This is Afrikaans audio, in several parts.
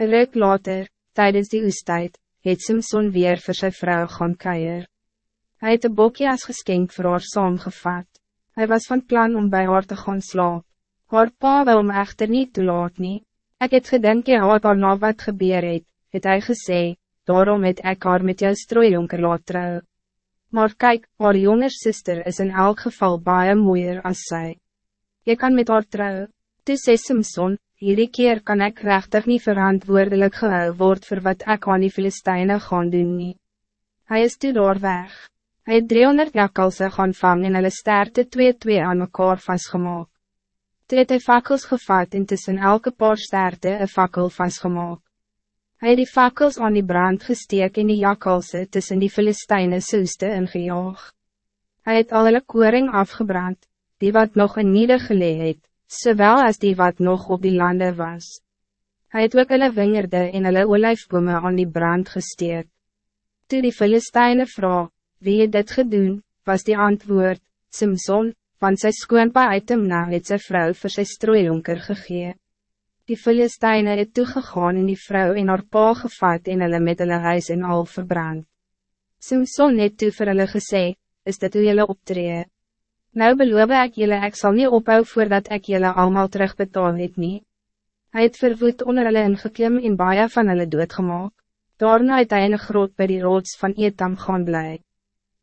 Een ruk later, tijdens die oestijd, het Simson weer voor zijn vrouw gaan keier. Hij het een bokje als geschenk voor haar saamgevat. Hij was van plan om bij haar te gaan slaap. Haar pa wil hem echter niet toelaat nie. Ek het gedink jy haar daarna wat gebeur het, het hy gesê, daarom het ek haar met jou strooijonker laat trouw. Maar kijk, haar jonger sister is in elk geval baie mooier als zij. Je kan met haar trouw. Toe sê Simson, hierdie keer kan ik rechtig niet verantwoordelijk gehou word voor wat ik aan die Filisteine gaan doen nie. Hy is toe daar weg. Hy het 300 jakkalse gaan vang en hulle sterte twee-twee aan mekaar vastgemaak. Toe het hy fakkels gevat en tussen elke paar sterte een fakkel vastgemaak. Hij het die fakkels aan die brand gesteek en die jakkalse tussen die Filisteine soeste ingejaag. Hij het al hulle koring afgebrand, die wat nog in niede gelee het, zowel als die wat nog op die lande was. Hij het ook hulle wingerde en hulle olijfbome aan die brand gesteek. Toe die Filisteine vraag, wie het dit gedoen, was die antwoord, Simson, van sy skoonpa uit hem na het sy vrou vir sy strooijonker gegee. Die Filisteine het toegegaan en die vrouw en haar pa gevat en hulle met hulle huis en al verbrand. Simson het toe vir hulle gesê, is dit hoe julle optree? Nou beloof ek julle ek sal nie ophou voordat ek julle allemaal terugbetaal het nie. Hy het verwoed onder hulle ingeklim en baie van hulle doodgemaak. Daarna het hy in een groot by die rots van Etam gaan bly.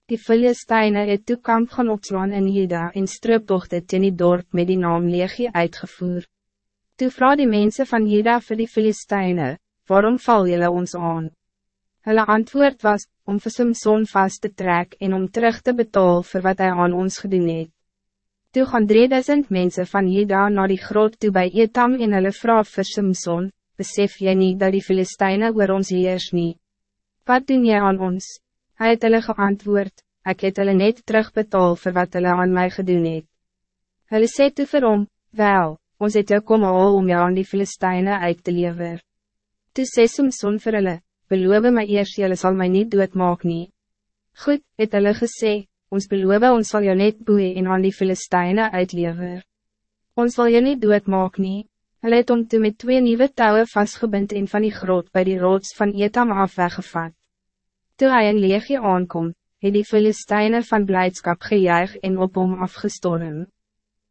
Die Filisteine het toe kamp gaan opslaan in Juda en strooptochte teen die dorp met die naam Legie uitgevoerd. Toe vraag die mensen van Juda vir die Filisteine, waarom val jullie ons aan? Hulle antwoord was, om vir Simson vast te trek en om terug te betalen voor wat hij aan ons gedoen het. Toe gaan 3000 mensen van Juda naar die groot toe bij Etam en hulle vraag vir Simson, besef jy niet dat die Filisteine oor ons heers nie? Wat doen jy aan ons? Hij het hulle geantwoord, ek het hulle net terugbetaal voor wat hulle aan mij gedoen het. Hulle sê toe vir hom, wel, ons het jou kom al om jou aan die Filisteine uit te lever. Toe sê Samson vir hulle, beloof my eers jylle sal my nie doodmaak nie. Goed, het hulle gesê, ons beloof ons sal jou net boe en aan die Filisteine uitlever. Ons sal jou nie doodmaak nie. Hulle het om toe met twee nieuwe touwen vastgebind en van die groot bij die rots van Etam af weggevat. Toe hy in leegje aankom, het die Filisteine van blijdschap gejuig en op hom afgestorven.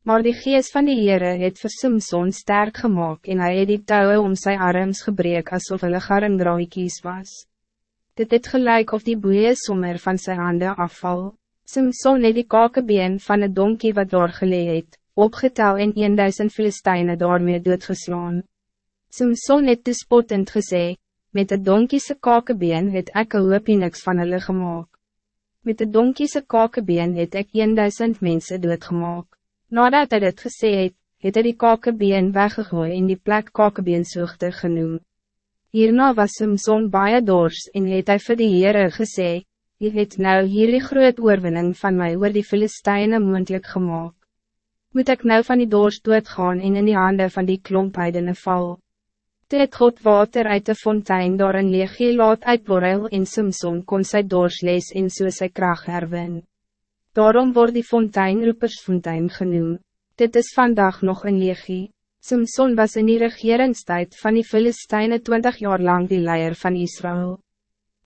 Maar die geest van die Heere het vir Simson sterk gemaakt en hij het die touwe om zijn arms gebreek alsof hulle garmdraaikies was. Dit het gelijk of die boeie sommer van zijn handen afval. Simson het die kakebeen van het donkie wat doorgelee het, opgetel en 1000 Filisteine daarmee doodgeslaan. Simson het dus spottend gesê, met de donkiese kakebeen het ek een hoopie niks van hulle gemaakt. Met de donkiese kakebeen het ek 1000 mensen doodgemaak. Nadat hij dit gesê het, het hy die kakebeen weggegooi en die plek kakebeensoogte genoem. Hierna was Simson baie dors en het hy vir die Heere gesê, Jy het nou hierdie groot oorwinning van mij oor die Filisteine moendlik gemaakt. Moet ik nou van die dors doodgaan en in die handen van die klompheidene val? Toe het God water uit de fontein door een leegie laat uitborrel en Simson kon sy dors lees en so sy kracht herwin. Daarom wordt die fontein roepersfontein genoemd. Dit is vandaag nog een legie. Simson was in die regeringstijd van die Filisteine 20 jaar lang die leier van Israël.